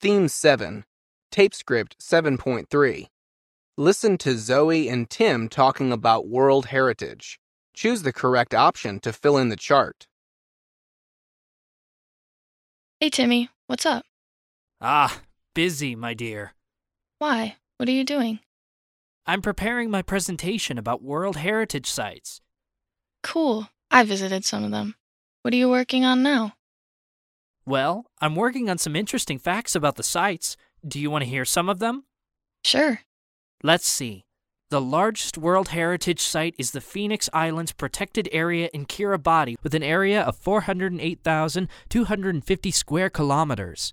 Theme 7, Tape Script 7.3. Listen to Zoe and Tim talking about World Heritage. Choose the correct option to fill in the chart. Hey, Timmy, what's up? Ah, busy, my dear. Why? What are you doing? I'm preparing my presentation about World Heritage Sites. Cool. I visited some of them. What are you working on now? Well, I'm working on some interesting facts about the sites. Do you want to hear some of them? Sure. Let's see. The largest World Heritage Site is the Phoenix Islands Protected Area in Kiribati with an area of 408,250 square kilometers.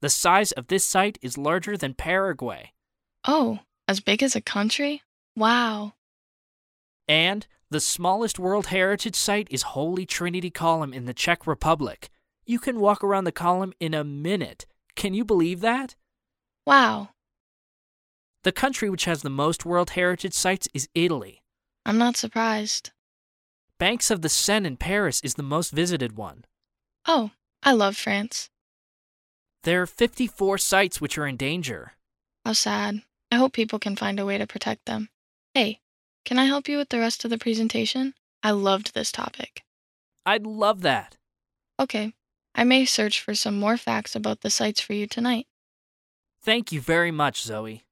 The size of this site is larger than Paraguay. Oh, as big as a country? Wow. And the smallest World Heritage Site is Holy Trinity Column in the Czech Republic. You can walk around the column in a minute. Can you believe that? Wow. The country which has the most World Heritage Sites is Italy. I'm not surprised. Banks of the Seine in Paris is the most visited one. Oh, I love France. There are 54 sites which are in danger. How sad. I hope people can find a way to protect them. Hey, can I help you with the rest of the presentation? I loved this topic. I'd love that. Okay, I may search for some more facts about the sites for you tonight. Thank you very much, Zoe.